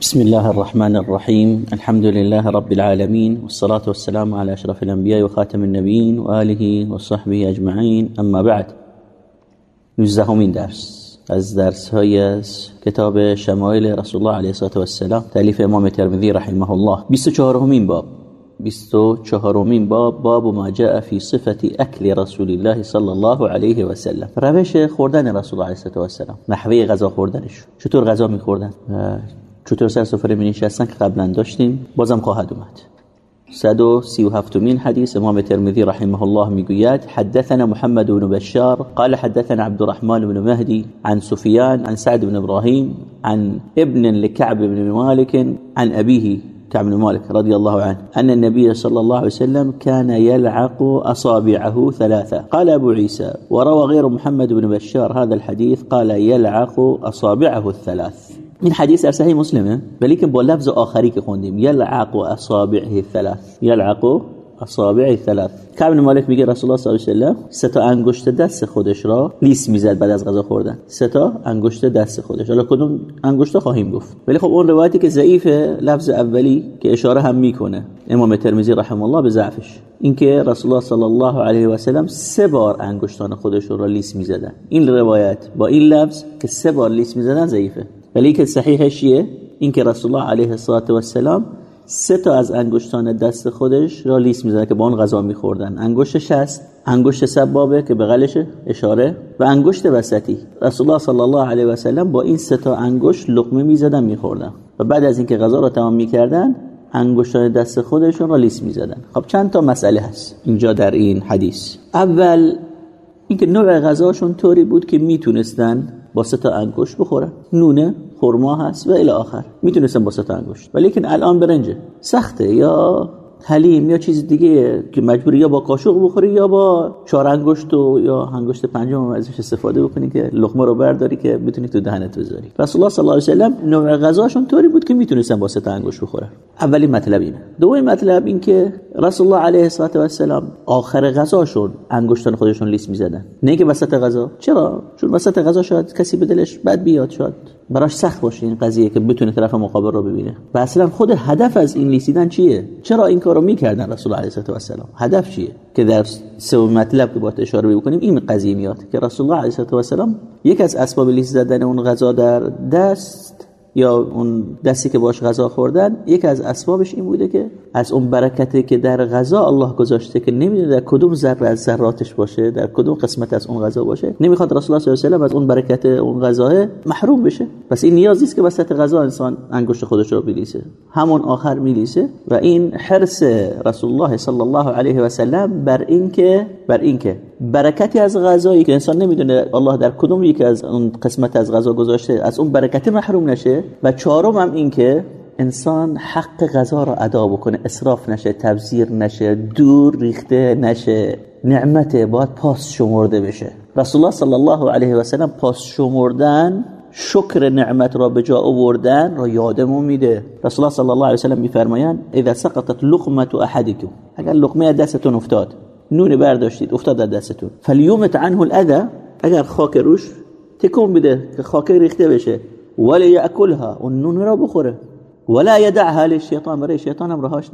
بسم الله الرحمن الرحيم. الحمد لله رب العالمين والصلاة والسلام على أشرف الأنبياء وخاتم النبيين وآله وصحبه أجمعين. أما بعد نزدهمین درس. از درس های کتاب شمایل رسول الله علیه الصلاة والسلام تألیف امام ترمذی رحمه الله. 24 همین باب. 24 همین باب باب ما جاء في صفة أكل رسول الله صلى الله عليه وسلم. روش خوردن رسول الله علیه السلام نحوه غذا خوردنش. چطور غذا میخوردن؟ چطور سر سفره می نشستن که قبلا داشتیم؟ بازم خواهد اومد. 137 مين حديث امام الترمذي رحمه الله می‌گوید حدثنا محمد بن بشار قال حدثنا عبد الرحمن بن مهدي عن سفيان عن سعد بن ابراهيم عن ابن لكعب بن مالك عن ابيه كعب بن مالك رضي الله عنه أن النبي صلى الله عليه وسلم كان يلعق أصابعه ثلاثة. قال أبو عيسى وروى غير محمد بن بشار هذا الحديث قال يلعق أصابعه الثلاث. این حدیث در صحیح مسلمه ولی که با لفظ آخری که خوندیم یلعق اصابعه ثلاث یلعق اصابع ثلاث کعب مالک میگه رسول الله صلی الله علیه و سه تا انگشت دست خودش را لیس می‌زد بعد از غذا خوردن. سه تا انگشت دست خودش. حالا کدوم انگشت خواهیم گفت؟ ولی خب اون روایتی که ضعیف لفظ اولی که اشاره هم می‌کنه امام ترمذی رحمه الله به ضعفش. اینکه رسول الله صلی الله علیه و سلم سه بار انگشتان خودش را لیس می‌زدن. این روایت با این لفظ که سه بار لیس می‌زدن ضعیفه. ولی که صحیحش چیه؟ اینکه رسول الله علیه السلام سه تا از انگشتان دست خودش را لیس می‌زنه که با اون غذا میخوردن. انگشت شست انگشت سبابه که بغلش اشاره و انگشت وسطی. رسول الله صلی الله علیه و سلم با این سه تا انگشت لقمه می‌زدن میخوردن. و بعد از اینکه غذا را تمام می‌کردن انگشتان دست خودشون را لیس می‌زدن. خب چند تا مسئله هست اینجا در این حدیث. اول اینکه نوع غذاشون طوری بود که می‌تونستن با سه تا انگشت بخورن. نونه خرما هست و الی آخر. می‌تونستن با سه انگشت. ولی الان برنجه. سخته یا حلیم یا چیز دیگه که مجبوری یا با قاشق بخوری یا با چهار انگشت و یا انگشت پنجم ازش استفاده بکنی که لقمه رو برداری که بتونی تو دهنت بذاری. رسول الله صلی الله علیه و سلم نوع غذاشون طوری بود که می‌تونستن با سه انگشت بخورن اولی مطلب اینه. دومی مطلب این که رسول الله علیه و السلام آخر غذاشون انگشتان خودشون لیس می‌زدن. نه که وسط غذا. چرا؟ چون وسط غذا شاید کسی به دلش بد بیاد شاید براش سخت باشه این قضیه که بتونه طرف مقابل رو ببینه. و اصلا خود هدف از این لیسیدن چیه؟ چرا این کارو می‌کردن رسول الله علیه و السلام هدف چیه؟ که در سه مطلب که با اشاره بکنیم این قضیه میاد که رسول الله علیه و السلام یک از اسباب لیس زدن اون غذا در دست یا اون دستی که باش غذا خوردن یکی از اسبابش این بوده که از اون برکتی که در غذا الله گذاشته که نمی‌دونه در کدوم ذره از ذراتش باشه در کدوم قسمت از اون غذا باشه نمی‌خواد رسول الله صلی الله علیه و از اون برکت اون غذا محروم بشه. پس این نیازی است که وسط غذا انسان انگشت خودش رو بلیسه. همون آخر میلیسه و این حرس رسول الله صلی الله علیه و سلم بر اینکه بر اینکه برکتی از غذایی که انسان نمی‌دونه الله در کدوم یک از اون قسمت از غذا گذاشته از اون برکتی محروم نشه. و چهارم هم این که انسان حق غذا را ادا بکنه. اسراف نشه تبذیر نشه دور ریخته نشه. نعمت باید پاس شمرده بشه. رسول الله صلی الله علیه و سلم پاس شمردن شکر نعمت را به جا آوردن را یادمون میده. رسول الله صلی الله علیه و سلم میفرمایند اذا سقطت لقمه احدكم اگر لقمه دستتون افتاد نون برداشتید افتاد در دستتون. فلیومت عنه الاذى اگر خاک روش تکون بده که خاک ریخته بشه. ولی یاکلها اون نون را بخوره. ولا يدعها للشيطان برای شیطان هم رهاش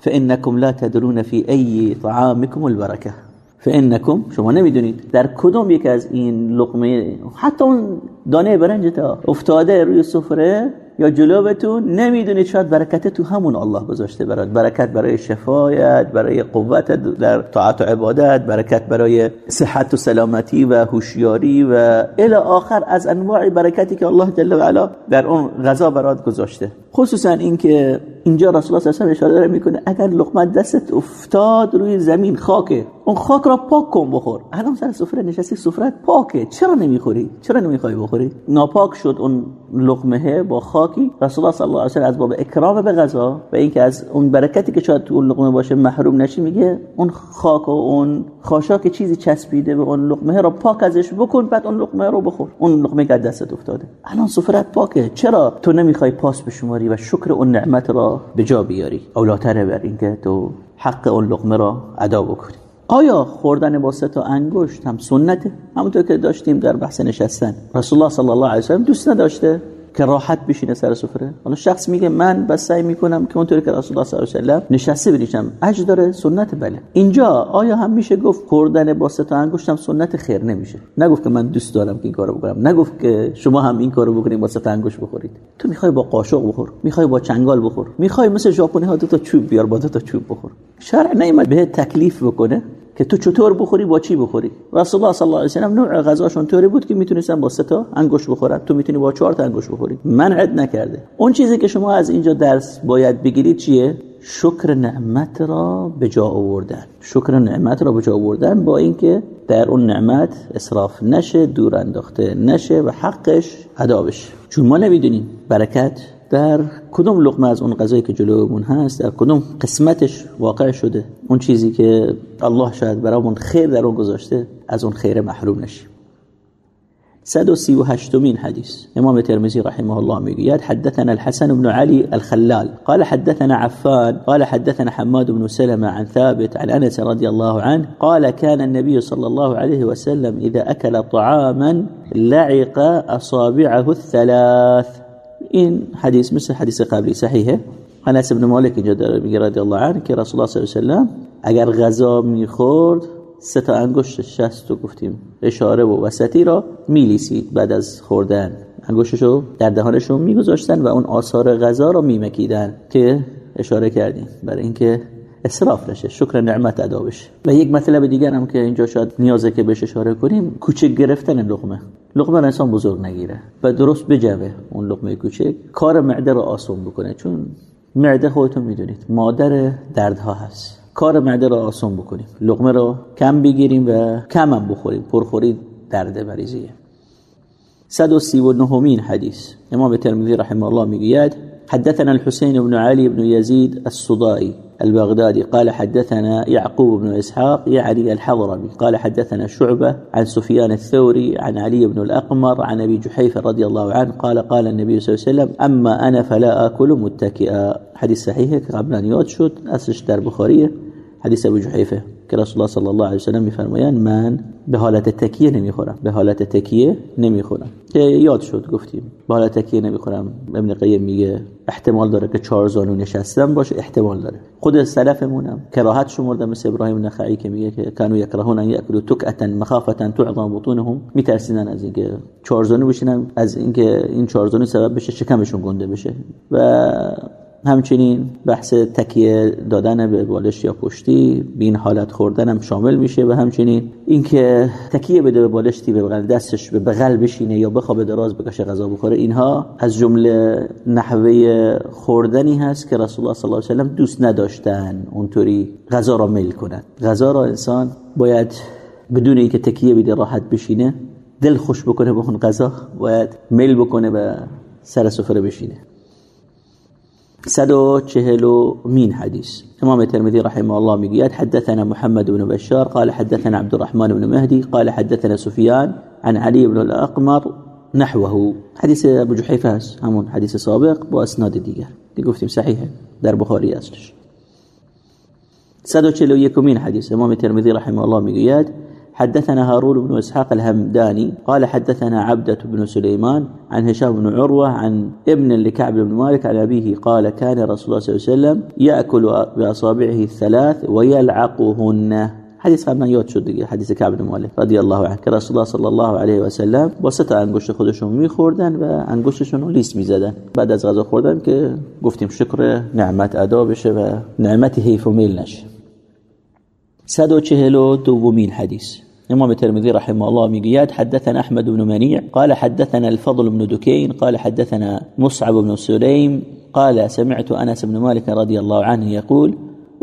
فإنكم لا تدرون في أي طعامكم البركة. فإنكم شما نمیدونید. در کدوم یک از این لقمه؟ حتی اون دانه برنج تا افتاده روی سفره یا جلوبتون نمی‌دونید شاید برکت تو همون الله گذاشته برات. برکت برای شفایت برای قوت در طاعت و عبادت برکت برای صحت و سلامتی و هوشیاری و الی آخر از انواع برکتی که الله جل و علا در اون غذا برات گذاشته. خصوصا اینکه اینجا رسول الله صلی الله علیه و می‌کنه اگر لقمه دستت افتاد روی زمین خاکه. اون خاک را پاک کن بخور. الان سر سفره نشستی سفرت پاکه. چرا نمی‌خوری؟ چرا نمی‌خوای بخوری؟ ناپاک شد اون لقمه با خاکی رسول الله صلی الله علیه و از باب اکرام به غذا و اینکه از اون برکتی که شاید تو اون لقمه باشه محروم نشی میگه اون خاک و اون خاشاک چیزی چسبیده به اون لقمه را پاک ازش بکن بعد اون لقمه رو بخور. اون لقمه که دستت افتاده. الان سفرت پاکه. چرا تو نمی‌خوای پاس بشماری و شکر اون نعمت را به جا بیاری؟ اولاتره بر اینکه تو حق اون لقمه را ادا بکنی. آیا خوردن با سه تا انگشت هم سنته؟ همونطور که داشتیم در بحث نشستن. رسول الله صلی الله علیه و دوست نداشته؟ که راحت بشینه سر سفره. حالا شخص میگه من بس سعی می‌کنم که اونطوری که رسول الله صلی الله علیه و نشسته بنشم اجر داره؟ سنت؟ بله. اینجا آیا هم میشه گفت خوردن با سه تا انگشتم سنت خیر نمیشه؟ نگفت که من دوست دارم که این کارو بکنم. نگفت که شما هم این کارو بکنید با سه تا انگشت بخورید. تو می‌خوای با قاشق بخور می‌خوای با چنگال بخور می‌خوای مثل ژاپنی ها دو تا چوب بیار با دو تا چوب بخور. شرع نیومد به تکلیف بکنه. که تو چطور بخوری با چی بخوری؟ رسول الله صلی الله علیه و سلم نوع غذاشون طوری بود که می‌تونستن با سه تا انگشت بخورن. تو می‌تونی با چهار تا انگشت بخوری. منعت نکرده. اون چیزی که شما از اینجا درس باید بگیرید چیه؟ شکر نعمت را به جا آوردن. شکر نعمت را به جا آوردن با اینکه در اون نعمت اسراف نشه دور انداخته نشه و حقش ادا بشه. چون ما نمی‌دونیم برکت در کدوم لقمه از اون غذایی که جلومون هست در کدوم قسمتش واقع شده؟ اون چیزی که الله شاید برامون خیر در اون گذاشته از اون خیر محروم نشیم. 138 حديث امام الترمذي رحمه الله می‌گوید حدثنا الحسن بن علي الخلال. قال حدثنا عفان قال حدثنا حماد بن سلمة عن ثابت عن انس رضي الله عنه قال كان النبي صلى الله عليه وسلم اذا اكل طعاما لعق اصابعه الثلاث. این حدیث مثل حدیث قبلی صحیحه. انس بن مالک اینجا داره میگه رضی الله عنه که رسول الله صلی الله علیه و اگر غذا می‌خورد سه تا انگشت شست و گفتیم. اشاره و وسطی را میلیسید بعد از خوردن. انگشتشو در دهانشون میگذاشتن و اون آثار غذا را میمکیدن که اشاره کردیم. برای اینکه اسراف نشه. شکر نعمت ادا بشه. و یک مطلب دیگر هم که اینجا شاید نیازه که بهش اشاره کنیم کوچک گرفتن لقمه. لقمه انسان بزرگ نگیره و درست بجوه اون لقمه کوچک. کار معده رو آسون بکنه. چون معده خودتون می‌دونید مادر دردها هست. کار معده رو آسون بکنیم. لقمه رو کم بگیریم و کم هم بخوریم. پرخوری درد مریضیه. 139 حدیث. امام ترمذی رحمه الله می‌گوید حدثنا الحسين بن علي بن يزيد الصدائي البغدادي قال حدثنا يعقوب بن إسحاق يعني الحضرمي. قال حدثنا شعبة عن سفيان الثوري عن علي بن الأقمر عن أبي جحيفة رضي الله عنه قال قال النبي صلى الله عليه وسلم أما أنا فلا آكل متكئا. حديث صحيح قبل أن يوتشد أسش در بخارية حديث أبي جحيفة. که رسول الله صلی الله علیه و سلم میفرمایند من به حالت تکیه نمی‌خورم. به حالت تکیه نمی‌خورم. که یاد شد گفتیم. به حالت تکیه نمی‌خورم. ابن قیم میگه احتمال داره که چهار زانو نشستم باشه. احتمال داره. خود سلفمونم کراهت شمرده مثل ابراهیم نخعی که میگه که کانوا یکرهون ان یاکلوا تکعتا مخافه تعظم بطونهم. میترسیدن از اینکه چهار زانو بشینن از اینکه این چهار زانو سبب بشه شکمشون گنده بشه. و همچنین بحث تکیه دادن به بالش یا پشتی بین حالت خوردن هم شامل میشه و همچنین اینکه تکیه بده به بالشتی به بغل دستش به بغل بشینه یا بخوابه دراز بکشه غذا بخوره اینها از جمله نحوه خوردنی هست که رسول الله صلی الله علیه و دوست نداشتن اونطوری غذا را میل کنن. غذا را انسان باید بدون اینکه تکیه بده راحت بشینه دل خوش بکنه به اون غذا باید میل بکنه به سر سفره بشینه. 140 مين حديث امام الترمذي رحمه الله مقياد حدثنا محمد بن بشار قال حدثنا عبد الرحمن بن مهدي قال حدثنا سفيان عن علي بن الأقمر نحوه. حديث ابو جحيفه همون حديث سابق باسناد دیگر دي گفتیم صحيحه در بخاري اصلش. 141 مين حديث امام الترمذي رحمه الله مقياد حدثنا هارون بن إسحاق الهمداني قال حدثنا عبدة بن سليمان عن هشام بن عروة عن ابن لكعب بن مالك عن أبيه قال كان رسول الله صلى الله عليه وسلم يأكل بأصابعه الثلاث ويلعقهن. حديث قبلا يوت شد حديث كعب بن مالك رضي الله عنه. رسول الله صلى الله عليه و سلم با سه تا انگشت خودشون میخوردن و انگشتشون رو لیس می‌زدن. بعد از غذا خوردن که گفتیم شکر نعمت ادا بشه و نعمت حیف و میل نشه. 142 حدیث. امام الترمذي رحمه الله ميقياد حدثنا أحمد بن منيع قال حدثنا الفضل بن دكين قال حدثنا مصعب بن سليم قال سمعت أنس بن مالك رضي الله عنه يقول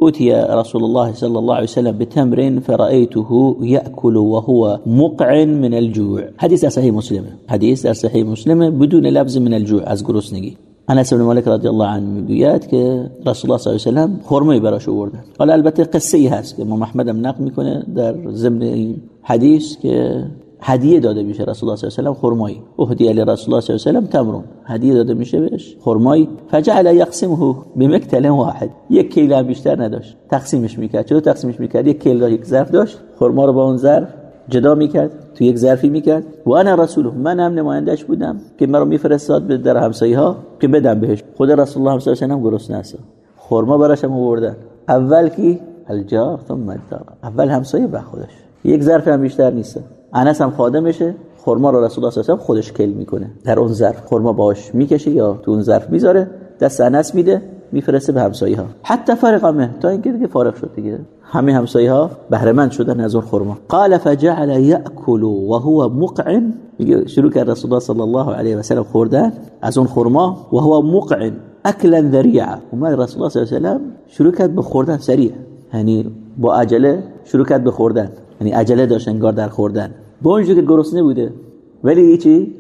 أتي رسول الله صلى الله عليه وسلم بتمر فرأيته يأكل وهو مقع من الجوع. حديث صحيح مسلم حديث صحيح مسلم بدون لفظ من الجوع از گرسنگی انس بن مالک رضی الله عنه می‌گوید که رسول الله صلی الله علیه و خرمایی براش آوردن حالا البته قصه ای هست که امام احمد هم نقل می‌کنه در ضمن این حدیث که هدیه داده میشه رسول الله صلی الله علیه و خرمایی. اهدی علی رسول الله صلی الله علیه و تمرون. هدیه داده میشه بهش خرمایی. فجعل یقسمه بمکتل واحد. یک کیلو بیشتر نداشت. تقسیمش می‌کرد. چطور تقسیمش می‌کرد؟ یک کیلو یک ظرف داشت. خرما رو با اون ظرف جدا می‌کرد تو یک ظرفی می‌کرد. و انا رسوله من هم نمایندش بودم که مرا میفرستاد به در همسایه ها که بدم بهش. خود رسول الله صلی الله علیه و گرسنه است خرما براش هم آوردن. اول کی؟ الجار ثم الدار. اول همسایه به خودش. یک ظرف هم بیشتر نیست. انس هم خادمشه. خرما رو رسول الله صلی خودش کل می‌کنه. در اون ظرف خرما باش می‌کشه یا تو اون ظرف می‌ذاره. دست انس میده. میفرسته به همسایه ها حتی فرق تا اینکه دیگه فارغ شد دیگه. همه همسایه ها بهره مند شدن از اون خرما. قال فجعل یاکل وهو مقعن. شروع کرد رسول الله صلی الله علیه و سلم خوردن از اون خرما. وهو مقعن اكلا ذریعا اومد رسول الله صلی الله علیه و شروع کرد به خوردن سریع. یعنی با عجله شروع کرد به خوردن. یعنی عجله داشت انگار در خوردن. با اونجوری که گرسنه بوده. ولی چی؟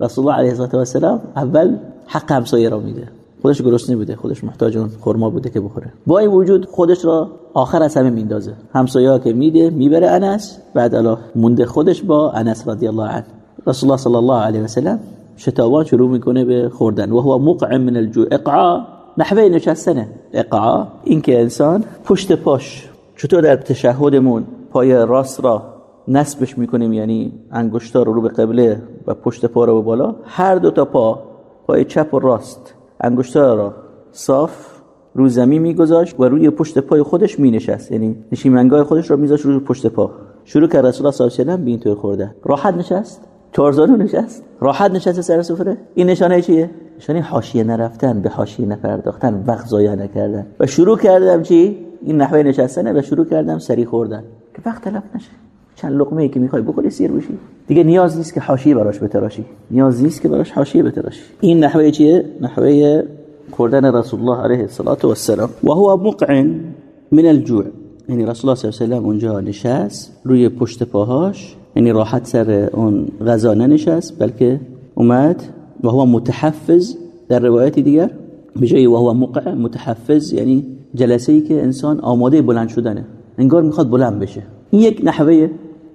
رسول الله علیه و سلم اول حق همسایه را میده. خودش گرسنه بوده خودش محتاج اون خرما بوده که بخوره. با این وجود خودش را آخر از همه میندازه. همسایه که میده می‌بره انس بعد الله مونده خودش با انس رضی الله عنه. رسول الله صلی الله علیه و سلم شتابان شروع می‌کنه به خوردن. و هو مقع من الجوع. اقعا نحوه نشستنه. اقعا این که انسان پشت پاش. چطور در تشهدمون پای راست را نصبش می‌کنیم؟ یعنی انگشتا رو رو به قبله و پشت پا رو به بالا. هر دو تا پا پای چپ و راست. انگشتا را صاف رو زمین میگذاشت و روی پشت پای خودش مینشست. یعنی نشیمنگاه خودش را میذاشت روی پشت پا. شروع کرد رسول الله صلی الله علیه و آله به خورده راحت نشست. چارزانو نشست. راحت نشست سر سفره. این نشانه چیه؟ نشانه حاشیه نرفتن به حاشیه نپرداختن وقت ضایع نکردن. و شروع کردم چی؟ این نحوه نشستنه و شروع کردم سری خوردن. که وقت تلف نشه. چند لقمه ای که می‌خوای بخوری سیر بشی. دیگه نیاز نیست که حاشیه براش بتراشی. نیاز نیست که براش حاشیه بتراشی. این نحوه چیه؟ نحوه خوردن رسول الله علیه الصلاه و السلام و هو مقعن من الجوع. یعنی رسول الله صلی الله علیه و اونجا نشست روی پشت پاهاش. یعنی راحت سر اون غذا ننشست بلکه اومد. و هو متحفز در روایت دیگر به جای و هو مقع متحفز یعنی جلسه ای که انسان آماده بلند شدنه. انگار می‌خواد بلند بشه. این یک نحوه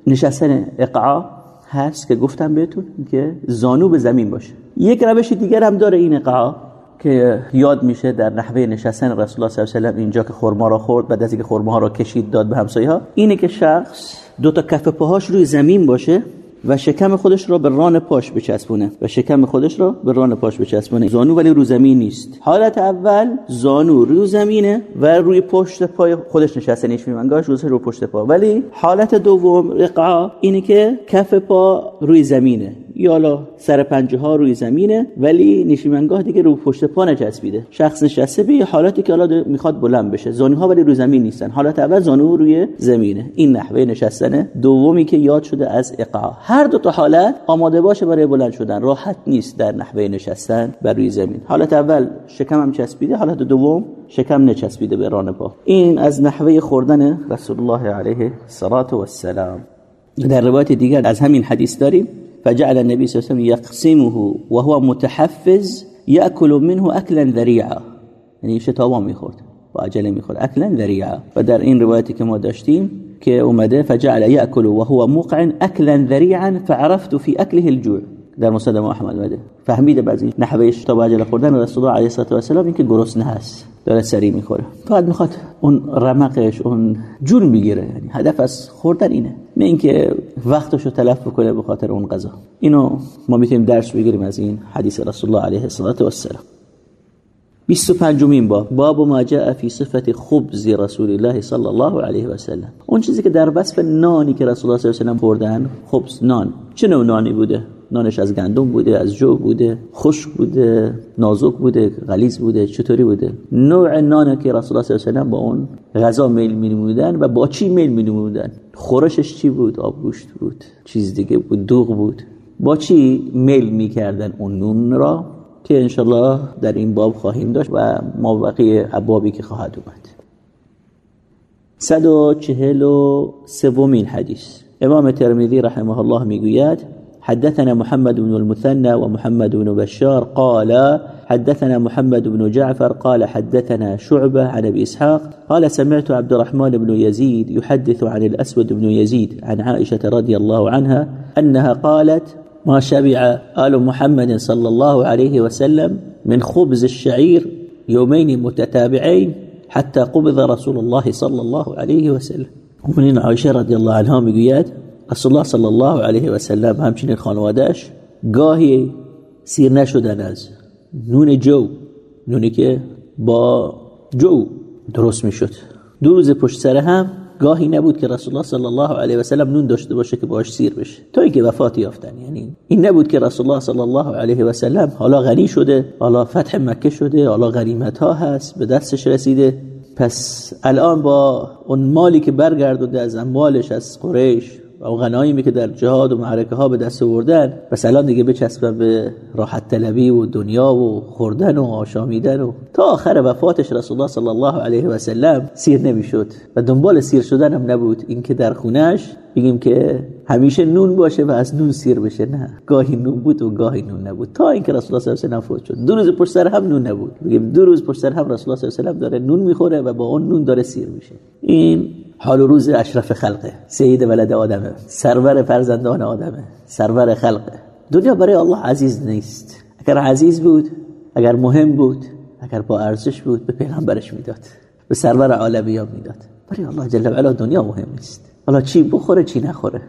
نشستن اقعا هست که گفتم بهتون که زانو به زمین باشه. یک روش دیگر هم داره این اقعا که یاد میشه در نحوه نشستن رسول الله صلی الله علیه و اینجا که خرما را خورد بعد از اینکه خرما را کشید داد به همسایه ها اینه که شخص دو تا کف پاهاش روی زمین باشه. و شکم خودش را به ران پاش بچسبونه. و شکم خودش را به ران پاش بچسبونه. زانو ولی رو زمین نیست. حالت اول زانو رو زمینه و روی پشت پای خودش نشسته. نیش میمنگاش رو پشت پا. ولی حالت دوم رقعا اینه که کف پا روی زمینه. یا سر پنجه ها روی زمینه ولی نشیمنگاه دیگه رو پشت پا نچسبیده. شخص نشسته به حالتی که حالا می‌خواد بلند بشه. زانوها ولی روی زمین نیستن. حالت اول زانو روی زمینه. این نحوه نشستنه دومی که یاد شده از اقعا. هر دو تا حالت آماده باشه برای بلند شدن. راحت نیست در نحوه نشستن بر روی زمین. حالت اول شکم هم چسبیده. حالت دوم شکم نچسبیده به ران پا. این از نحوه خوردن رسول الله علیه الصلاه و السلام در روایت دیگر از همین حدیث داریم. فجعل النبي صلى الله عليه وسلم يقسمه وهو متحفز يأكل منه أكلا ذريعا یعنی شتابان میخورد با عجله میخورد اکلا ذریعا و در این روایتی که اومده فجعل یأکل و هو موقع اکلا ذریعا فعرفت في اکله الجوع. در مسند احمد اومده. فهمیده بعضی نحوه شتاب عجله خوردن رسول الله علیه و السلام این که گرسنه هست داره سری می‌خوره. فقط می‌خواد اون رمقش اون جون بگیره یعنی هدف از خوردن اینه. نه اینکه وقتشو تلف بکنه به خاطر اون غذا. اینو ما می‌تونیم درس بگیریم از این حدیث رسول الله علیه و السلام 25 مین باب. باب ما جاء فی صفت خبز رسول الله صلی الله علیه و سلم اون چیزی که در وصف نانی که رسول الله صلی الله علیه و سلم بردن خبز نان. چه نوع نانی بوده؟ نانش از گندم بوده از جو بوده خشک بوده نازک بوده غلیظ بوده چطوری بوده؟ نوع نانی که رسول الله صلی الله علیه و با اون غذا میل می‌نمودن و با چی میل می‌نمودن؟ خورشش چی بود؟ آب گوشت بود چیز دیگه بود دوغ بود. با چی میل می‌کردن اون نون را؟ که انشالله در این باب خواهیم داشت و ما بقیه ابوابی که خواهد اومد. 143 حدیث. امام ترمذی رحمه الله می‌گوید حدثنا محمد بن المثنى ومحمد بن بشار قال حدثنا محمد بن جعفر قال حدثنا شعبة عن أبي إسحاق قال سمعت عبد الرحمن بن يزيد يحدث عن الأسود بن يزيد عن عائشة رضي الله عنها أنها قالت ما شبع آل محمد صلى الله عليه وسلم من خبز الشعير يومين متتابعين حتى قبض رسول الله صلى الله عليه وسلم. ومن عائشة رضي الله عنها میگوید رسول الله صلی الله علیه و سلم همچنین خانوادهش گاهی سیر نشدن از نون جو نونی که با جو درست می‌شد دو روز پشت سر هم گاهی نبود که رسول الله صلی الله علیه و سلم نون داشته باشه که باش سیر بشه تا اینکه وفات یافتن یعنی این نبود که رسول الله صلی الله علیه و سلم حالا غنی شده حالا فتح مکه شده حالا غنیمت ها هست به دستش رسیده پس الان با اون مالی که برگردونده از اموالش از قریش و غنایمی که در جهاد و معرکه ها به دست آوردن بس الان دیگه بچسبن به راحت طلبی و دنیا و خوردن و آشامیدن و تا آخر وفاتش رسول الله صلی الله علیه و سلم سیر نمی‌شد. و دنبال سیر شدن هم نبود. اینکه در خونش بگیم که همیشه نون باشه و از نون سیر بشه. نه. گاهی نون بود و گاهی نون نبود. تا اینکه رسول الله صلی الله علیه و فوت شد. دو روز پشت سر هم نون نبود. بگیم دو روز پشت سر هم رسول الله صلی الله علیه و داره نون می‌خوره و با اون نون داره سیر میشه. این حال و روز اشرف خلقه. سید ولد آدمه. سرور فرزندان آدمه. سرور خلقه. دنیا برای الله عزیز نیست. اگر عزیز بود اگر مهم بود اگر با ارزش بود به پیغمبرش می‌داد. به سرور عالمیان می‌داد. برای الله جل و علا دنیا مهم نیست. حالا چی بخوره چی نخوره؟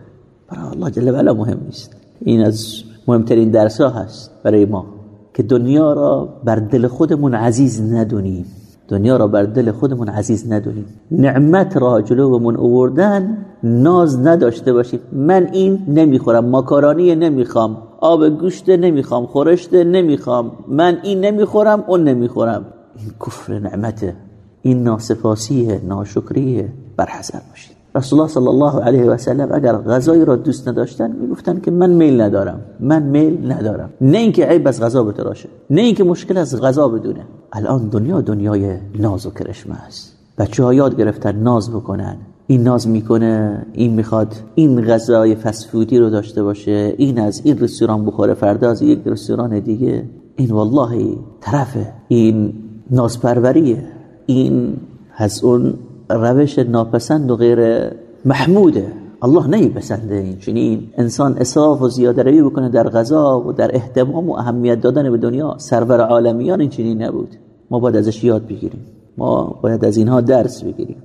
برای الله جل و علا مهم نیست. این از مهمترین درس ها هست برای ما که دنیا را بر دل خودمون عزیز ندونیم. دنیا را بر دل خودمون عزیز ندونیم. نعمت را جلومون اووردن ناز نداشته باشیم. من این نمی‌خورم ماکارانی نمی‌خوام آب گوشت نمی‌خوام خورشت نمی‌خوام. من این نمی‌خورم اون نمی‌خورم. این کفر نعمته این ناسپاسیه ناشکریه. برحضر باشید. رسول الله صلی الله علیه و سلم اگر غذایی را دوست نداشتن می‌گفتن که من میل ندارم من میل ندارم نه اینکه عیب از غذا بتراشه نه اینکه مشکل از غذا بدونه الان دنیا دنیای ناز و کرشمه است بچه یاد گرفتن ناز بکنن این ناز می‌کنه این می‌خواد این غذای فسفودی رو داشته باشه این از این رستوران بخوره فردا از یک رستوران دیگه این والله طرفه این نازپروریه این از اون روش ناپسند و غیر محموده. الله نمیپسنده این چنین. انسان اصراف و زیاده روی بکنه در غذا و در اهتمام و اهمیت دادن به دنیا. سرور عالمیان این چنین نبود. ما باید ازش یاد بگیریم. ما باید از اینها درس بگیریم.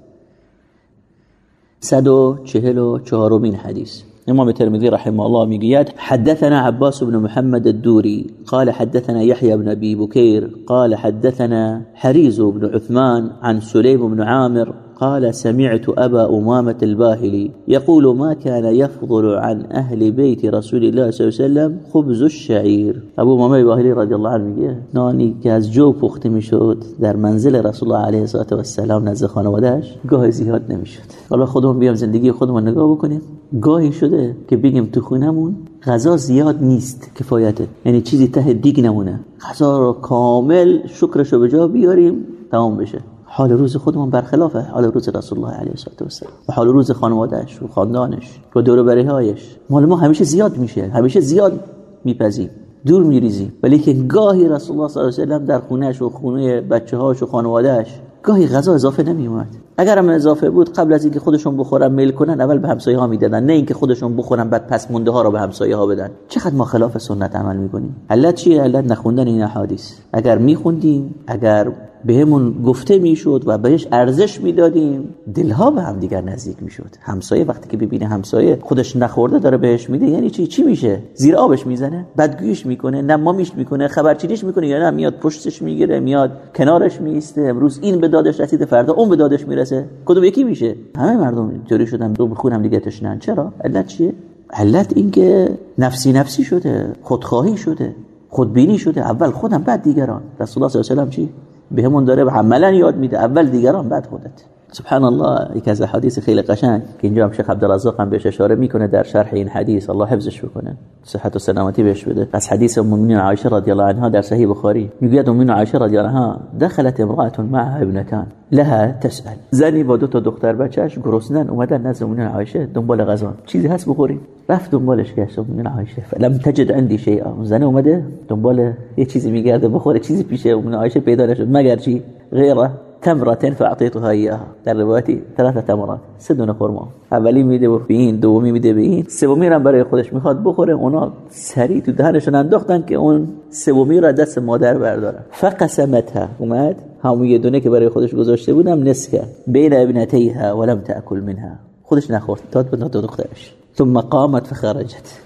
صد و چهل و چهارمین حدیث. امام الترمذي رحمه الله می‌گوید حدثنا عباس بن محمد الدوري قال حدثنا يحيى بن ابي بكير قال حدثنا حريز بن عثمان عن سليم بن عامر قال سمعت أبا أمامة الباهلي يقول ما كان يفضل عن أهل بيت رسول الله صلى الله عليه وسلم خبز الشعير. ابو امامه الباهلي رضي الله عنه میگه نانی که جو پخته می‌شد در منزل رسول الله علیه الصلاه و السلام نزد خانوادهش گاه زیاد نمی‌شد. حالا خودمون بیام زندگی خودمون نگاه بکنیم. گاهی شده که بگیم تو خونمون غذا زیاد نیست کفایته. یعنی چیزی ته دیگ نمونه. غذا رو کامل شکرشو به جا بیاریم تمام بشه. حال روز خودمون برخلافه. حال روز رسول الله علیه و سلم و حال روز خانوادهش و خاندانش و دور هایش مال ما همیشه زیاد میشه. همیشه زیاد میپزیم. دور میریزیم. ولی که گاهی رسول الله صلی الله علیه و سلم در خونهش و خونه بچه هاش و خانوادهش گاهی غذا اضافه نمیومد اگر هم اضافه بود قبل از اینکه خودشون بخورن میل کنن اول به همسایه ها می‌دادن. نه اینکه خودشون بخورن بعد پس مونده ها رو به همسایه ها بدن. چقدر ما خلاف سنت عمل می‌کنیم؟ علت چیه؟ علت نخوندن این احادیث. اگر میخوندیم اگر بهمون گفته می‌شد و بهش ارزش می‌دادیم. دلها به هم دیگر نزدیک می‌شد. همسایه وقتی که ببینه همسایه خودش نخورده داره بهش میده. یعنی چی؟ چی میشه؟ زیر آبش می‌زنه بدگویش می‌کنه نمامیش می‌کنه خبرچینیش می‌کنه یا نه میاد پشتش می‌گیره میاد کنارش میسته امروز این به دادش رسیده فردا اون به دادش می‌رسه. کدوم یکی میشه؟ همه مردم اینطوری شدن. دو بخونم دیگه تشنن. چرا؟ علت چیه؟ علت اینکه نفسی نفسی شده خودخواهی شده خودبینی شده. اول خودم بعد دیگران. رسول الله صلی الله علیه و چی؟ بهمون داره عملا یاد میده. اول دیگران بعد خودت. سبحان الله یک از حدیث خیلی قشنگ که اینجا هم شیخ عبدالرزاق هم بهش اشاره می‌کنه در شرح این حدیث. الله حفظش بکنه. صحت و سلامتی بهش بده. از حدیث ام عایشه رضی الله عنها در صحیح بخاری می‌گوید ام عایشه رضی الله عنها دخلت امراه معها ابنتان. لها تسال زنی با دو تا دختر بچهش گرسنن. اومدن نزد ام عایشه دنبال غذا. چیزی هست بخوریم؟ رفت دنبالش گشت ام عایشه. فلم تجد عندي شيئا. زن اومده دنبال یه چیزی میگرده بخوره. چیزی پیش ام عایشه پیدا نشد. مگر چی؟ غیره. تمرة فأعطيتها إياها در روایتی ثلاثه تمرات. سه دونه خرما. اولی میده به این دومی میده به سومی هم برای خودش می‌خواد بخوره اونا سری تو دهنشون انداختن که اون سومی را دست مادر برداره. فقسمتها. اومد. همون یه دونه که برای خودش گذاشته بودم نصف کرد بین ابنتیها ولم تاکل منها. خودش نخورد. داد به دخترش. ثم قامت فخرجت.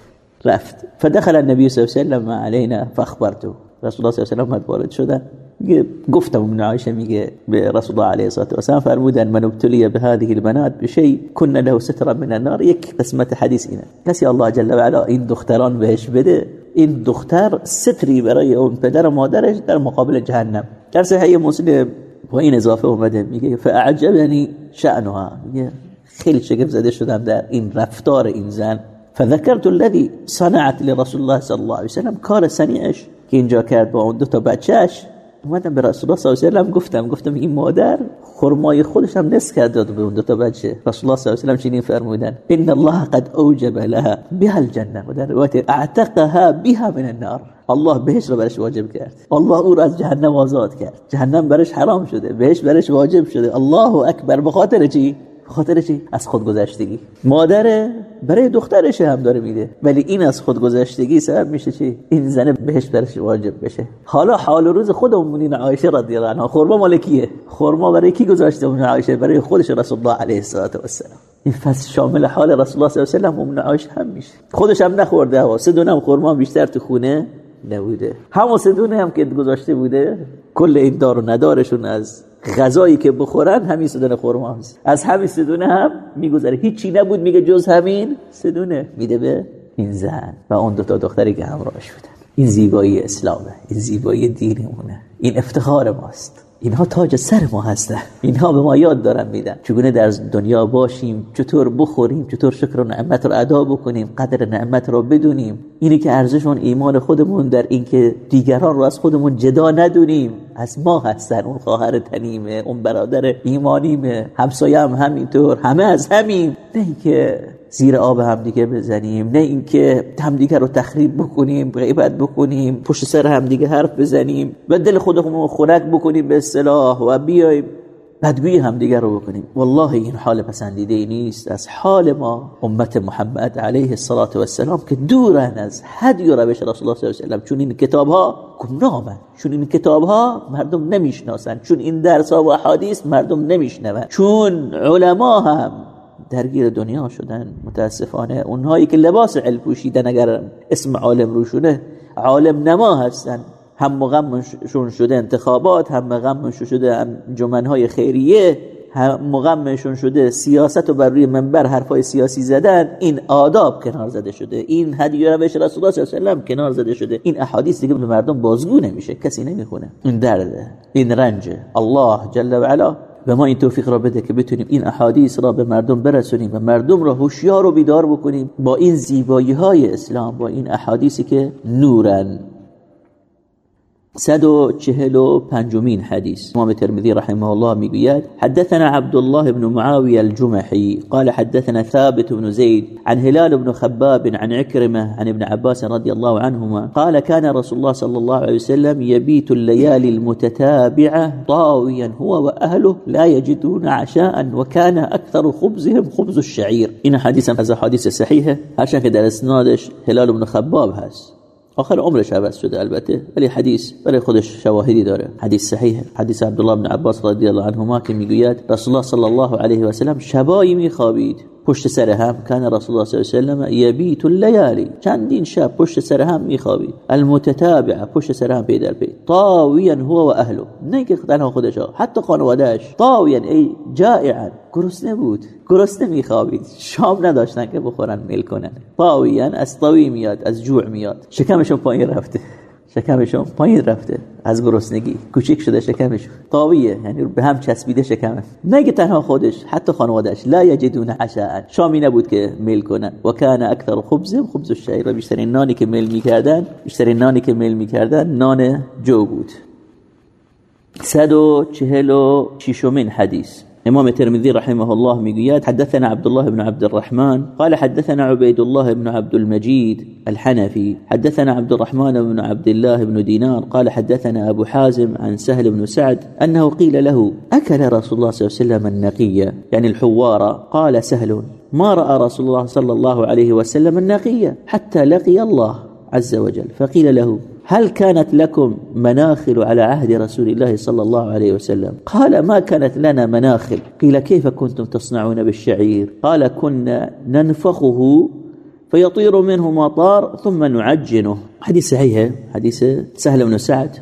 رفت. فدخل النبي صلى الله عليه وسلم علينا فاخبرته. رسول الله صلی الله علیه و سلم وارد شدن. میگه گفتم من عایشه میگه به رسول الله علیه الصلاه و سلام فرمودن من ابتلی به هذه البنات بشيء كنا له سترا من النار. یک قسمت حدیث اینه. کسی الله جل و علا این دختران بهش بده این دختر ستری برای اون پدر و مادرش در مقابل جهنم. در صحیح مسلم با این اضافه اومده میگه فاعجبني شأنها. میگه خیلی شگفت زده شدم در این رفتار این زن. فذكرت الذي صنعت لرسول الله صلی الله علیه وسلم. کار سنیعش که اینجا کرد با اون دو تا بچهش اومدم به رسول الله صلی الله علیه و گفتم گفتم این مادر خرمای خودش هم نصف کرد داد به اون دو تا بچه. رسول الله صلی الله علیه و چنین فرمودن. ان الله قد اوجب لها بها الجنه و در روایت اعتقها بها من النار. الله بهش رو برش واجب کرد. الله او رو از جهنم آزاد کرد. جهنم برش حرام شده بهش برش واجب شده. الله اکبر. به خاطر چی؟ خاطر چی؟ از خودگذشتگی. مادر برای دخترش هم داره میده. ولی این از خودگذشتگی سبب میشه چی؟ این زنه بهش برش واجب بشه. حالا حال و روز خودمون این عایشه رضی الله عنها خرما مالکیه خرما برای کی گذاشته اون عایشه؟ برای خودش رسول الله علیه و السلام این فصل شامل حال رسول الله صلی الله علیه و سلم و عایشه هم میشه. خودش هم نخورده و سه دونم خرما بیشتر تو خونه نبوده. همون دونه هم که گذاشته بوده کل این دار و ندارشون از غذایی که بخورن همین سدونه خورما هست. از همین سدونه هم میگذره. هیچی نبود میگه جز همین سدونه میده به این زن و اون دو تا دختری که همراهش بودن. این زیبایی اسلامه. این زیبایی دینمونه. این افتخار ماست. اینها تاج سر ما هستن. اینها به ما یاد دارن میدن. چگونه در دنیا باشیم چطور بخوریم چطور شکر و نعمت رو ادا بکنیم قدر نعمت رو بدونیم. اینی که ارزش اون ایمان خودمون در اینکه دیگران رو از خودمون جدا ندونیم. از ما هستن. اون خواهر تنیمه اون برادر ایمانیمه. همسایه هم همینطور. همه از همین نه اینکه زیر آب هم دیگه بزنیم. نه اینکه همدیگه رو تخریب بکنیم غیبت بکنیم پشت سر همدیگه حرف بزنیم و دل خودمون رو خنک بکنیم به اصطلاح و بیایم بدگویی همدیگه رو بکنیم. والله این حال پسندیده ای نیست. از حال ما امت محمد علیه الصلاة و السلام که دورن از هدی و روش رسول الله صلی الله علیه و چون این کتاب ها گمنامن چون این کتاب ها مردم نمی‌شناسن چون این درس ها و احادیث مردم نمیشنون چون علما هم درگیر دنیا شدن. متاسفانه اونهایی که لباس علم پوشیدن اگر اسم عالم روشونه عالم نما هستن. هم مغمشون شده انتخابات هم مغمشون شده انجمنهای خیریه هم مغمشون شده سیاست و بر روی منبر حرفای سیاسی زدن. این آداب کنار زده شده. این هدی روش رسول الله صلی الله علیه و کنار زده شده. این احادیث دیگه به مردم بازگو نمیشه کسی نمی‌خونه. این درده این رنج. الله جل و علا به ما این توفیق را بده که بتونیم این احادیث را به مردم برسونیم و مردم را هوشیار و بیدار بکنیم با این زیبایی های اسلام با این احادیثی که نورن. سد و چهل و پنجمین حديث امام الترمذي رحمه الله میگوید حدثنا عبد الله بن معاوية الجمحي قال حدثنا ثابت بن زيد عن هلال بن خباب عن عكرمة عن ابن عباس رضي الله عنهما قال كان رسول الله صلى الله عليه وسلم يبيت الليالي المتتابعة طاويا هو وأهله لا يجدون عشاء وكان أكثر خبزهم خبز الشعير إن حديثا هذا حديث صحيحة عشان كده اسنادش هلال بن خباب هست. آخر عمرش عوض شده البته ولی حدیث برای خودش شواهدی داره. حدیث صحیح حدیث عبدالله بن عباس رضی الله عنهما که می‌گوید رسول الله صلی الله علیه و سلم شبایی میخوابید. پشت سر هم کان رسول الله صلی الله علیه و سلم یبیت اللیالی. چندین شب پشت سر هم میخوابید. المتتابعه پشت سر هم پی پی. هو و اهله. نه که تنها خودش حتی خانوادهش طاویا ای جائعا. گرسنه بود. گرسنه میخوابید. شام نداشتن که بخورن میل کنن. طاویا از طوی میاد از جوع میاد. شکمشون پایین رفته. شکمشون پایین رفته از گرسنگی. کوچیک شده شکمش طاویه یعنی به هم چسبیده شکمه. نگه تنها خودش حتی خانوادهش لا یجدون عشاء شامی نبود که میل کنن. و کان اکثر خبز خبز الشعیر بیشترین نانی که میل می‌کردن بیشترین نانی که میل می‌کردن نان جو بود. 146 حدیث. إمام الترمذي رحمه الله ميقياد حدثنا عبد الله بن عبد الرحمن قال حدثنا عبيد الله بن عبد المجيد الحنفي. حدثنا عبد الرحمن بن عبد الله بن دينار قال حدثنا أبو حازم عن سهل بن سعد أنه قيل له أكل رسول الله صلى الله عليه وسلم النقية؟ يعني الحوار قال سهل ما رأى رسول الله صلى الله عليه وسلم النقية حتى لقي الله عز وجل. فقيل له هل كانت لكم مناخل على عهد رسول الله صلى الله عليه وسلم؟ قال ما كانت لنا مناخل. قيل كيف كنتم تصنعون بالشعير؟ قال كنا ننفخه فيطير منه مطار ثم نعجنه. حديث صحيح حديث سهل بن سعد.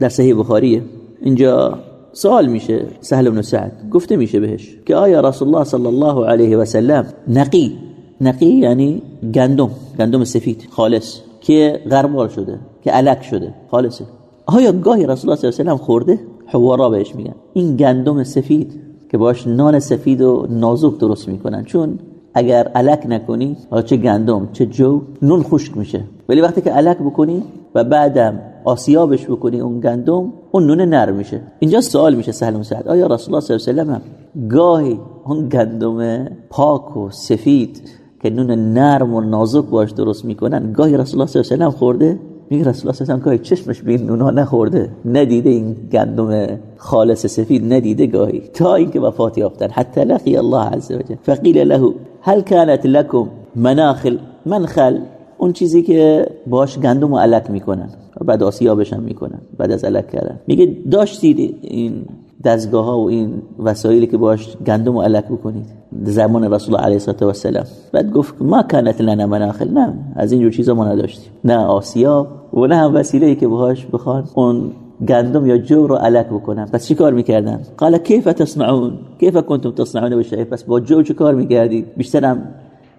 در صحیح بخاریه اینجا سوال میشه سهل بن سعد. گفته میشه بهش. که آیا رسول الله صلی الله علیه و سلم نقی نقی یعنی گندم. گندم سفید. خالص. که غربال شده. که علک شده. خالصه. آیا گاهی رسول الله صلی الله علیه و خورده؟ حوارا بهش میگن. این گندم سفید که باش نان سفید و نازک درست می‌کنن. چون اگر علک نکنی چه گندم چه جو نون خشک میشه. ولی وقتی که علک بکنی و بعدم آسیابش بکنی اون گندم اون نون نرم میشه. اینجا سوال میشه سهل سعد آیا رسول الله صلی الله علیه و گاهی اون گندم پاک و سفید که نون نرم و نازک باش درست می‌کنن گاهی رسول الله صلی الله علیه و خورده؟ میگه رسول الله و چشمش به این نونا نخورده ندیده این گندم خالص سفید ندیده گاهی. تا اینکه وفات یافتن. حتی لقی الله عز وجل فقیل له هل كانت لكم مناخل منخل؟ اون چیزی که باش گندم و علک می‌کنن و بعد آسیابش هم می‌کنن بعد از علک کردن. میگه داشتید این دستگاه ها و این وسایلی که باش گندم و علک بکنید. زمان رسول الله علیه و سلم بعد گفت ما کانت لنا مناخل نه از اینجور چیزا ما نداشتیم. نه آسیاب و نه هم وسیله که باهاش بخوان اون گندم یا جو رو علک بکنن. پس چیکار می‌کردن؟ قال کیف تصنعون؟ کیف کنتم تصنعون بالشعير پس با جو چیکار می‌کردید؟ بیشترم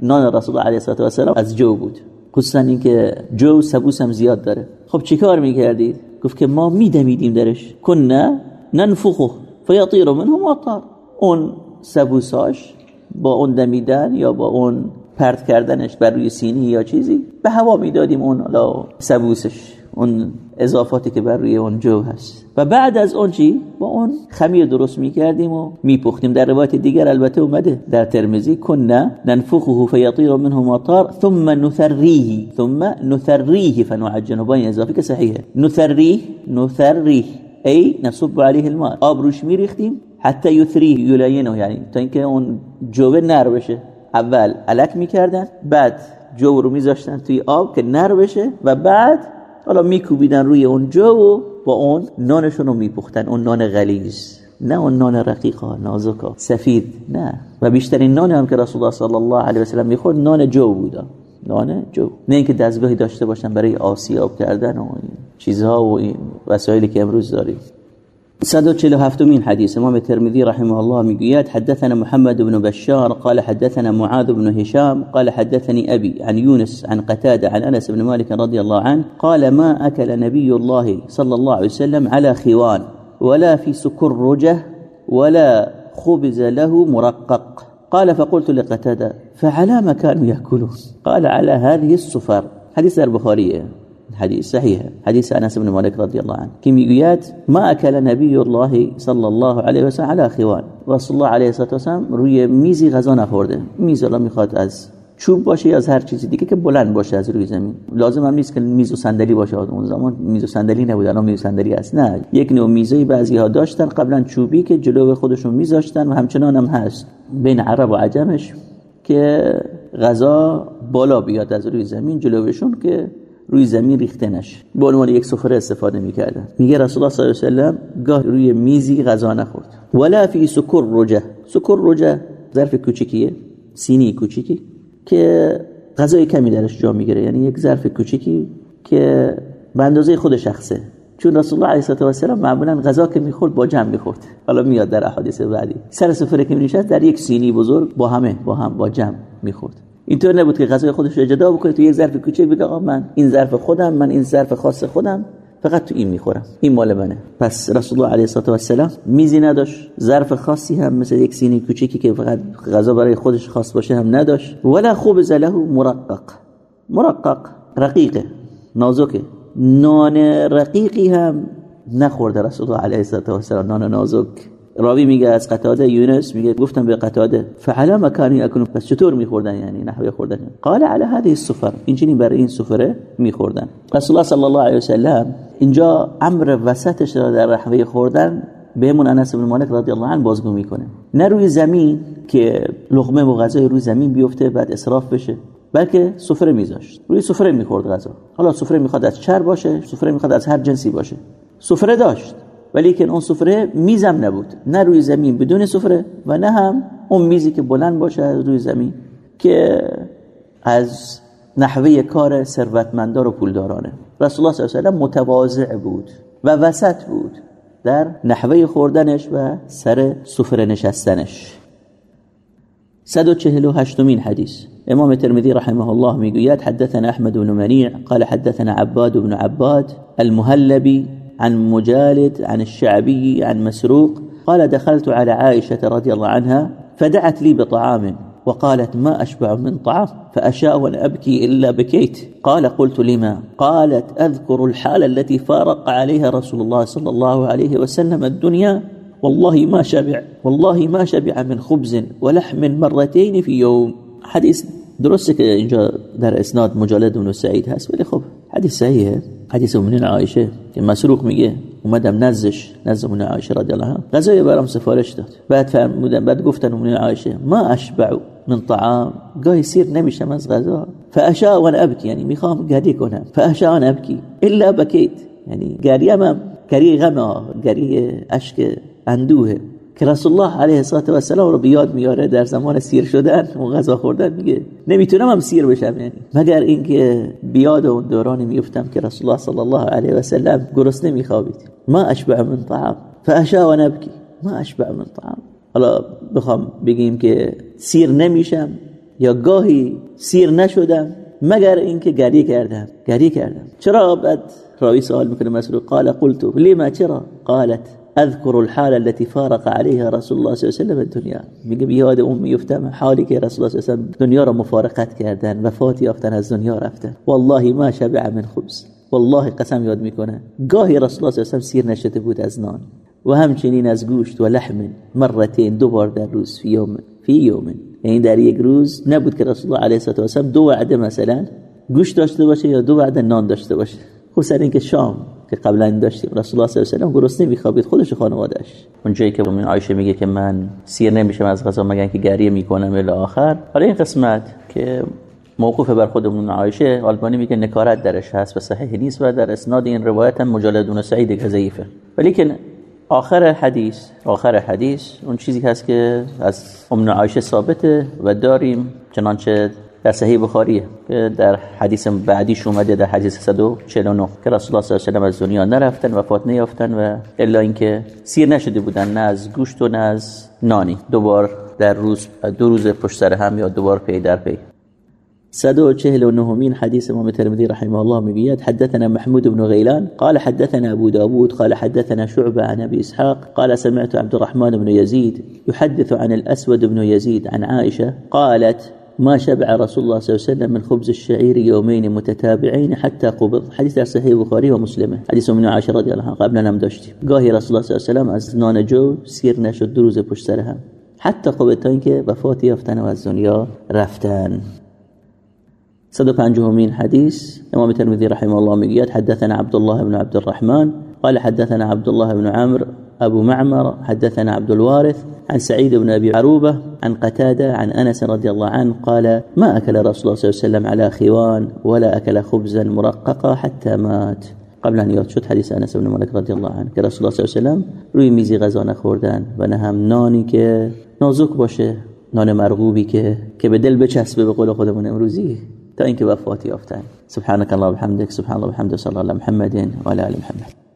نان رسول الله علیه و سلم از جو بود. خصوصا اینکه جو سبوس هم زیاد داره. خب چیکار می‌کردید؟ گفت که ما میدمیدیم درش. کنه ننفخه فیطیر منه مطار اون سبوساش با اون دمیدن یا با اون پرت کردنش بر روی سینی یا چیزی به هوا می‌دادیم اون سبوسش. اون اضافاتی که بر روی اون جو هست. و بعد از اون چی؟ با اون خمیر درست می‌کردیم و میپختیم در روایت دیگر البته اومده در ترمزی کننا ننفخه فیطیر منه مطار ثم نثریه. ثم نثریه فنعجنه. با این اضافی که صحیحه. نثریه نثریه. ای نصب علیه الماء آب روش میریختیم. حتی یثریه یلاینه یعنی تا اینکه اون جوه نر بشه. اول علک می‌کردن بعد جو رو میذاشتن توی آب که نر بشه و بعد حالا میکوبیدن روی اون جو و با اون نانشون رو میپختن. اون نان غلیظ. نه اون نان رقیقا نازکا سفید. نه. و بیشترین نان هم که رسول الله صلی الله علیه و سلم می‌خورد نان جو بودا. نان جو. نه اینکه دستگاهی داشته باشن برای آسیاب کردن و این چیزها و این وسایلی که امروز داریم. 147 من حديث امام الترمذي رحمه الله ميقيات حدثنا محمد بن بشار قال حدثنا معاذ بن هشام قال حدثني أبي عن يونس عن قتادة عن أنس بن مالك رضي الله عنه قال ما أكل نبي الله صلى الله عليه وسلم على خوان ولا في سكرجة ولا خبز له مرقق. قال فقلت لقتادة فعلى ما كانوا يأكلون؟ قال على هذه السفر. حديث البخاري. حديث صحيح. حديث أنس بن مالك رضي الله عنه. كميقيات ما أكل نبي الله صلى الله عليه وسلم على خوان رسول الله عليه الصلاة والسلام روی میزی غذا نخورده میز الله می‌خواد از چوب باشه یا از هر چیزی دیگه که بلند باشه از روی زمین لازم هم نیست که میز و صندلی باشه اون زمان میز و صندلی نبود الان میز و صندلی هست نه یک نوع میزی بعضی ها داشتن قبلا چوبی که جلو خودشون میذاشتن و همچنان هم هست بین عرب و عجمش که غذا بالا بیاد از روی زمین جلوشون که روی زمین ریخته نشه. به عنوان یک سفره استفاده می‌کردن. میگه رسول الله صلی الله علیه و سلم گاه روی میزی غذا نخورد. ولا فی سکر رجه سکر رجه ظرف کوچیکیه. سینی کوچیکی که غذای کمی درش جا می‌گیره. یعنی یک ظرف کوچیکی که به اندازه خود شخصه. چون رسول الله علیه و سلم معمولا غذا که می‌خورد با جمع می‌خورد. حالا میاد در احادیث بعدی. سر سفره که می‌شد در یک سینی بزرگ با همه با هم با جمع می‌خورد. اینطور نبود که غذای خودش رو جدا بکنه تو یک ظرف کوچیک بگه آقا من این ظرف خودم من این ظرف خاص خودم فقط تو این می‌خورم. این مال منه. پس رسول الله علیه و السلام میزی نداشت ظرف خاصی هم مثل یک سینی کوچیکی که فقط غذا برای خودش خاص باشه هم نداشت. ولا خوب زله مرقق. مرقق رقیقه نازکه. نان رقیقی هم نخورده رسول الله علیه و السلام نان نازک. راوی میگه از قتاده یونس میگه گفتم به قتاده فعلا مکانی اکنون پس چطور میخوردن یعنی نحوه خوردن؟ قال على هذه السفر. اینجوری برای این سفره میخوردن. رسول الله صلی الله علیه و سلم اینجا امر وسطش را در نحوه خوردن بهمون انس بن مالک رضی الله عنه بازگو می‌کنه. نه روی زمین که لقمه و غذای روی زمین بیفته بعد اسراف بشه بلکه سفره میذاشت. روی سفره می‌خورد غذا. حالا سفره می‌خواد از چر باشه سفره می‌خواد از هر جنسی باشه. سفره داشت. ولی که اون سفره میزم نبود. نه روی زمین بدون سفره و نه هم اون میزی که بلند باشه روی زمین که از نحوه کار ثروتمندار و پولدارانه. رسول الله صلی الله علیه و متواضع بود و وسط بود در نحوه خوردنش و سر سفره نشستنش. 148 مين حديث امام الترمذي رحمه الله می‌گوید حدثنا احمد بن منيع قال حدثنا عباد بن عباد المهلبي عن مجالد عن الشعبي عن مسروق. قال دخلت على عائشة رضي الله عنها فدعت لي بطعام وقالت ما أشبع من طعام فأشاء وأن أبكي إلا بكيت. قال قلت لما؟ قالت أذكر الحالة التي فارق عليها رسول الله صلى الله عليه وسلم الدنيا. والله ما شبع والله ما شبع من خبز ولحم مرتين في يوم. حديث درسته که اینجا در إسناد مجالد بن سعید هست ولی خب حدیث صحیحه حدیث امین عایشه که مسروق میگه اومدم نزش نزد امین عایشه رضی الله عنها غذای برام سفارش داد. بعد فرمودن بعد گفتن امین عایشه ما اشبع من طعام. گاهی سیر نمیشم از غذا. فاشا وانا ابکی. یعنی می‌خوام گریه کنم. فاشا وانا ابکی. الا بکیت. یعنی گریم هم گریه غم گریه اشک اندوه. که رسول الله علیه و سلام رو بیاد میاره در زمان سیر شدن و غذا خوردن میگه نمی‌تونم هم سیر بشم یعنی. مگر اینکه بیاد اون دورانی میفتم که رسول الله صلی الله علیه و سلم گرسنه میخوابید ما اشبع من طعام. فاشا و نبکی. ما اشبع من طعام. حالا بخوام بگیم که سیر نمیشم یا گاهی سیر نشدم مگر اینکه گریه کردم. گریه کردم. چرا بعد راوی سوال می‌کنه مسئول قال قلت لما چرا؟ قالت أذكر الحال التي فارق عليها رسول الله صلی الله علیه و الدنیا میگه بیاد اون میفتم حالی که رسول الله صلی الله علیه و دنیا را مفارقت کردن وفات یافتن از دنیا والله ما شبع من خبز. والله قسم یاد میکنه. گاهی رسول الله صلی الله علیه و سیر نشده بود از نان. و همچنین از گوشت و لحم مرتين دو بار در روز فی یوم فی یوم. یعنی در یک روز نبود که رسول الله علیه و سلم دو وعده مثلا گوشت داشته باشه یا دو وعده نان داشته باشه. خصوصا اینکه شام. که قبلا داشتیم. رسول الله صلی الله علیه و آله گرسنه میخوابید خودش و خانواده‌اش اونجایی که من عایشه میگه که من سیر نمیشم از غذا مگر که گریه می‌کنم الی آخر. حالا این قسمت که موقوف بر خودمون. عایشه آلبانی میگه نکارت درش هست و صحیح نیست و در اسناد این روایت هم مجالدون سعید ضعیفه. ولی که آخر حدیث آخر حدیث اون چیزی هست که از ام عایشه ثابته و داریم. چنانچه در صحیح بخاریه در حدیث بعدیش اومده در حدیث 149 که رسول الله صلی الله علیه و از دنیا نرفتن وفات نیافتن و الا اینکه سیر نشده بودن نه از گوشت و نه از نانی. دوبار در روز دو روز پشت سر هم یا دوبار پی در پی. 149 حديث امام الترمذي رحمه الله مبيات حدثنا محمود بن غيلان قال حدثنا ابو داود قال حدثنا شعبة عن ابي اسحاق قال سمعت عبد الرحمن بن يزيد يحدث عن الاسود بن يزيد عن عائشة قالت ما شبع رسول الله صلى الله عليه وسلم من خبز الشعير يومين متتابعين حتى قبض. حديث در صحيح البخاري ومسلم حديث من عائشه رضي الله عنها. قبل نم داشتیم. گاهی رسول الله صلی الله علیه و از نان جو سیر نشد دو روز پشت سر هم. حتی قبض تا اینکه وفات یافتن و از دنیا رفتن. 150 حديث امام الترمذي رحمه الله می‌گوید حدثنا عبد الله بن عبد الرحمن قال حدثنا عبد الله بن عمرو. أبو معمر حدثنا عبد الوارث عن سعيد بن أبي عروبة عن قتادة عن أنس رضي الله عنه قال ما أكل رسول الله صلى الله عليه وسلم على خوان ولا أكل خبزا مرققا حتى مات. قبل أن يرد حديث أنس بن مالك رضي الله عنه که رسول الله صلى الله عليه وسلم روی میزی غذا نخوردن و نه هم نازک باشه نان مرغوبی که که به دل بچسبه به قول خودمون امروزی تا اینکه وفات یافتن. سبحانك الله وبحمدك سبحان الله وبحمده صلى الله على محمد وعلى محمد.